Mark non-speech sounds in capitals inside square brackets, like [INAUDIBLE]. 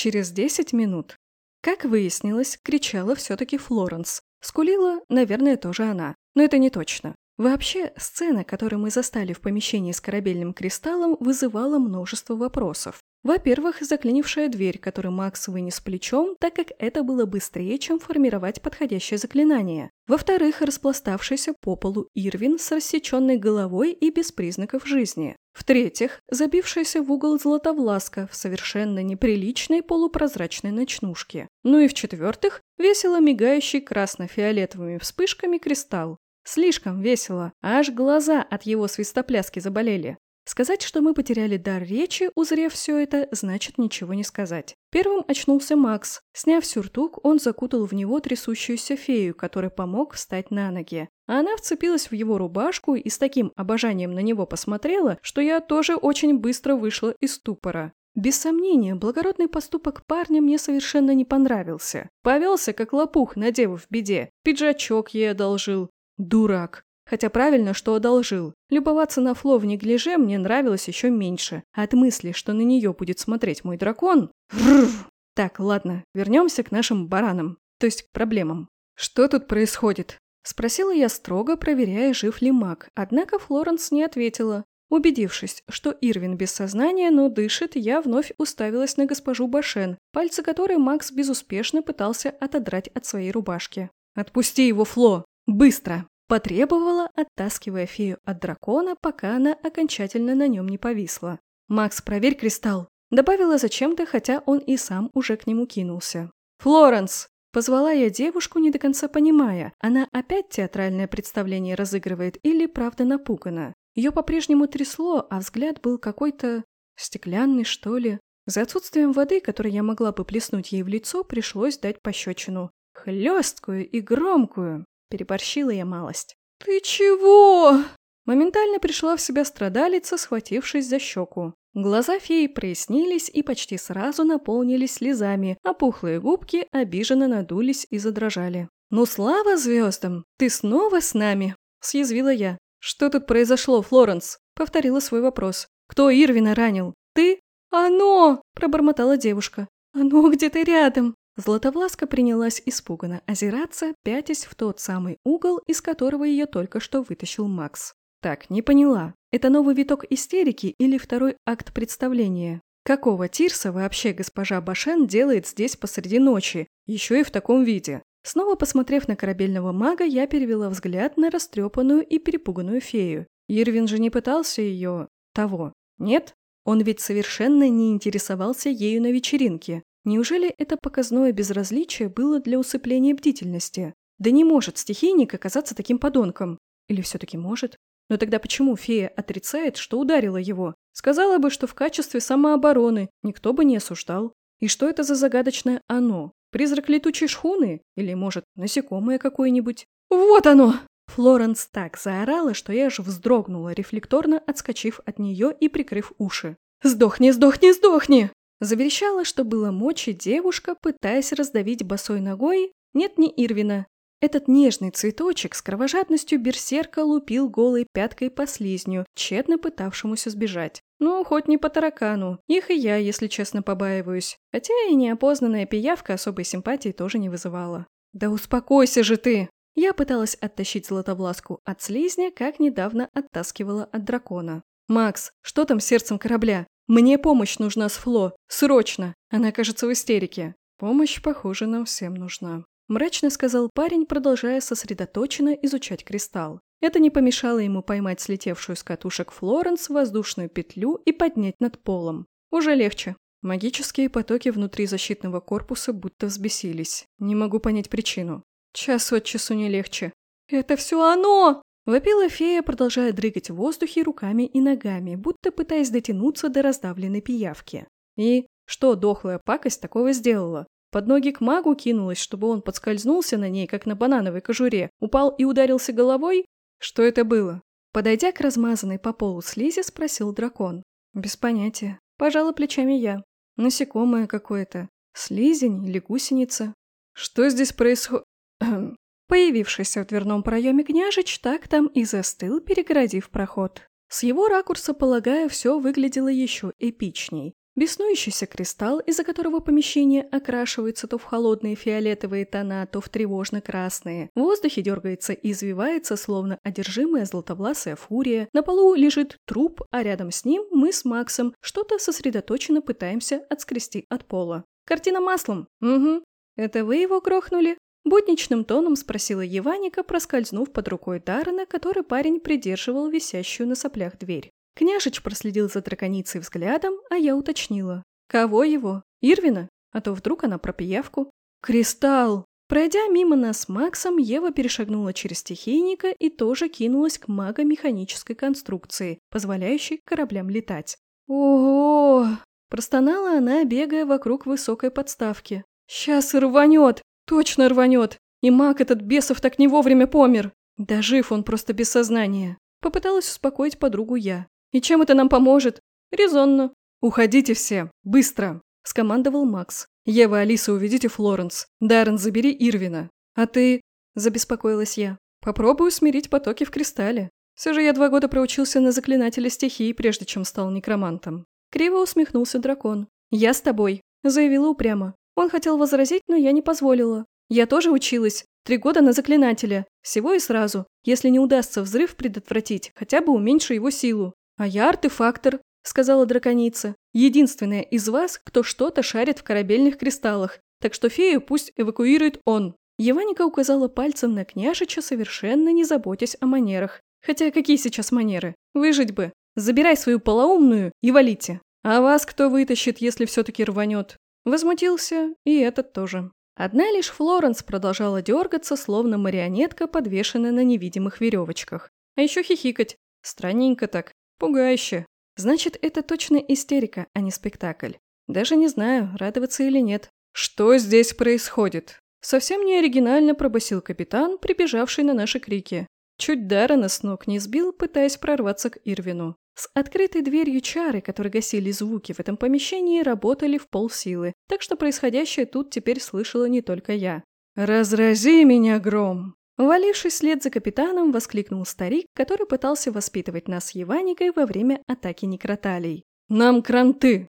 через 10 минут. Как выяснилось, кричала все-таки Флоренс. Скулила, наверное, тоже она. Но это не точно. Вообще, сцена, которую мы застали в помещении с корабельным кристаллом, вызывала множество вопросов. Во-первых, заклинившая дверь, которую Макс вынес плечом, так как это было быстрее, чем формировать подходящее заклинание. Во-вторых, распластавшийся по полу Ирвин с рассеченной головой и без признаков жизни. В-третьих, забившаяся в угол Златовласка в совершенно неприличной полупрозрачной ночнушке. Ну и в-четвертых, весело мигающий красно-фиолетовыми вспышками кристалл. Слишком весело, аж глаза от его свистопляски заболели. Сказать, что мы потеряли дар речи, узрев все это, значит ничего не сказать. Первым очнулся Макс. Сняв сюртук, он закутал в него трясущуюся фею, который помог встать на ноги. А она вцепилась в его рубашку и с таким обожанием на него посмотрела, что я тоже очень быстро вышла из ступора. Без сомнения, благородный поступок парня мне совершенно не понравился. Повелся, как лопух на деву в беде. Пиджачок ей одолжил. Дурак. Хотя правильно, что одолжил. Любоваться на Фло в неглиже мне нравилось еще меньше. от мысли, что на нее будет смотреть мой дракон... Так, ладно, вернемся к нашим баранам. То есть к проблемам. Что тут происходит? Спросила я строго, проверяя, жив ли маг. Однако Флоренс не ответила. Убедившись, что Ирвин без сознания, но дышит, я вновь уставилась на госпожу Башен, пальцы которой Макс безуспешно пытался отодрать от своей рубашки. «Отпусти его, Фло! Быстро!» Потребовала, оттаскивая фею от дракона, пока она окончательно на нем не повисла. «Макс, проверь кристалл!» Добавила зачем-то, хотя он и сам уже к нему кинулся. «Флоренс!» Позвала я девушку, не до конца понимая, она опять театральное представление разыгрывает или правда напугана. Ее по-прежнему трясло, а взгляд был какой-то стеклянный, что ли. За отсутствием воды, которой я могла бы плеснуть ей в лицо, пришлось дать пощечину. Хлесткую и громкую. Переборщила я малость. «Ты чего?» Моментально пришла в себя страдалица, схватившись за щеку. Глаза феи прояснились и почти сразу наполнились слезами, а пухлые губки обиженно надулись и задрожали. «Ну, слава звездам! Ты снова с нами!» – съязвила я. «Что тут произошло, Флоренс?» – повторила свой вопрос. «Кто Ирвина ранил? Ты?» «Оно!» – пробормотала девушка. «Оно где-то рядом!» Златовласка принялась испуганно озираться, пятясь в тот самый угол, из которого ее только что вытащил Макс. Так, не поняла. Это новый виток истерики или второй акт представления? Какого Тирса вообще госпожа Башен делает здесь посреди ночи, еще и в таком виде? Снова посмотрев на корабельного мага, я перевела взгляд на растрепанную и перепуганную фею. Ирвин же не пытался ее... того. Нет? Он ведь совершенно не интересовался ею на вечеринке. Неужели это показное безразличие было для усыпления бдительности? Да не может стихийник оказаться таким подонком. Или все-таки может? Но тогда почему фея отрицает, что ударила его? Сказала бы, что в качестве самообороны никто бы не осуждал. И что это за загадочное «оно»? Призрак летучей шхуны? Или, может, насекомое какое-нибудь? Вот оно! Флоренс так заорала, что я аж вздрогнула, рефлекторно отскочив от нее и прикрыв уши. «Сдохни, сдохни, сдохни!» Заверещала, что было мочи девушка, пытаясь раздавить босой ногой. Нет, не Ирвина. Этот нежный цветочек с кровожадностью берсерка лупил голой пяткой по слизню, тщетно пытавшемуся сбежать. Ну, хоть не по таракану. Их и я, если честно, побаиваюсь. Хотя и неопознанная пиявка особой симпатии тоже не вызывала. «Да успокойся же ты!» Я пыталась оттащить Златовласку от слизня, как недавно оттаскивала от дракона. «Макс, что там с сердцем корабля? Мне помощь нужна с Фло. Срочно. Она, кажется, в истерике. Помощь, похоже, нам всем нужна. Мрачно сказал парень, продолжая сосредоточенно изучать кристалл. Это не помешало ему поймать слетевшую с катушек Флоренс воздушную петлю и поднять над полом. Уже легче. Магические потоки внутри защитного корпуса будто взбесились. Не могу понять причину. Час от часу не легче. «Это все оно!» Вопила фея, продолжая дрыгать в воздухе руками и ногами, будто пытаясь дотянуться до раздавленной пиявки. И что дохлая пакость такого сделала? Под ноги к магу кинулась, чтобы он подскользнулся на ней, как на банановой кожуре, упал и ударился головой? Что это было? Подойдя к размазанной по полу слизи, спросил дракон. Без понятия. Пожала плечами я. Насекомое какое-то. Слизень или гусеница. Что здесь происходит? [CLEARS THROAT] Появившийся в дверном проеме княжич так там и застыл, перегородив проход. С его ракурса, полагаю, все выглядело еще эпичней. беснующийся кристалл, из-за которого помещение окрашивается то в холодные фиолетовые тона, то в тревожно-красные. В воздухе дергается и извивается, словно одержимая златовласая фурия. На полу лежит труп, а рядом с ним мы с Максом что-то сосредоточенно пытаемся отскрести от пола. Картина маслом. Угу. Это вы его грохнули? Будничным тоном спросила Еваника, проскользнув под рукой Даррена, который парень придерживал висящую на соплях дверь. Княжич проследил за драконицей взглядом, а я уточнила. Кого его? Ирвина? А то вдруг она про пиявку. Кристалл! Пройдя мимо нас с Максом, Ева перешагнула через стихийника и тоже кинулась к магомеханической конструкции, позволяющей кораблям летать. «Ого!» – простонала она, бегая вокруг высокой подставки. «Сейчас рванет! Точно рванет! И маг этот бесов так не вовремя помер! Да жив он просто без сознания!» Попыталась успокоить подругу я. «И чем это нам поможет?» «Резонно». «Уходите все! Быстро!» – скомандовал Макс. «Ева, Алиса, уведите Флоренс. Даррен, забери Ирвина. А ты...» – забеспокоилась я. «Попробую смирить потоки в кристалле. Все же я два года проучился на заклинателя стихии, прежде чем стал некромантом». Криво усмехнулся дракон. «Я с тобой», – заявила упрямо. Он хотел возразить, но я не позволила. Я тоже училась. Три года на заклинателя. Всего и сразу. Если не удастся взрыв предотвратить, хотя бы уменьшу его силу. А я артефактор, сказала драконица. Единственная из вас, кто что-то шарит в корабельных кристаллах. Так что фею пусть эвакуирует он. Еваника указала пальцем на княжича, совершенно не заботясь о манерах. Хотя какие сейчас манеры? Выжить бы. Забирай свою полоумную и валите. А вас кто вытащит, если все-таки рванет? Возмутился и этот тоже. Одна лишь Флоренс продолжала дергаться, словно марионетка, подвешенная на невидимых веревочках. А еще хихикать. Странненько так. Пугающе. Значит, это точно истерика, а не спектакль. Даже не знаю, радоваться или нет. Что здесь происходит? Совсем не оригинально пробасил капитан, прибежавший на наши крики. Чуть Даррена с ног не сбил, пытаясь прорваться к Ирвину. С открытой дверью чары, которые гасили звуки в этом помещении, работали в полсилы, так что происходящее тут теперь слышала не только я. «Разрази меня, гром!» Валившись вслед за капитаном, воскликнул старик, который пытался воспитывать нас с Еваникой во время атаки некроталей. «Нам кранты!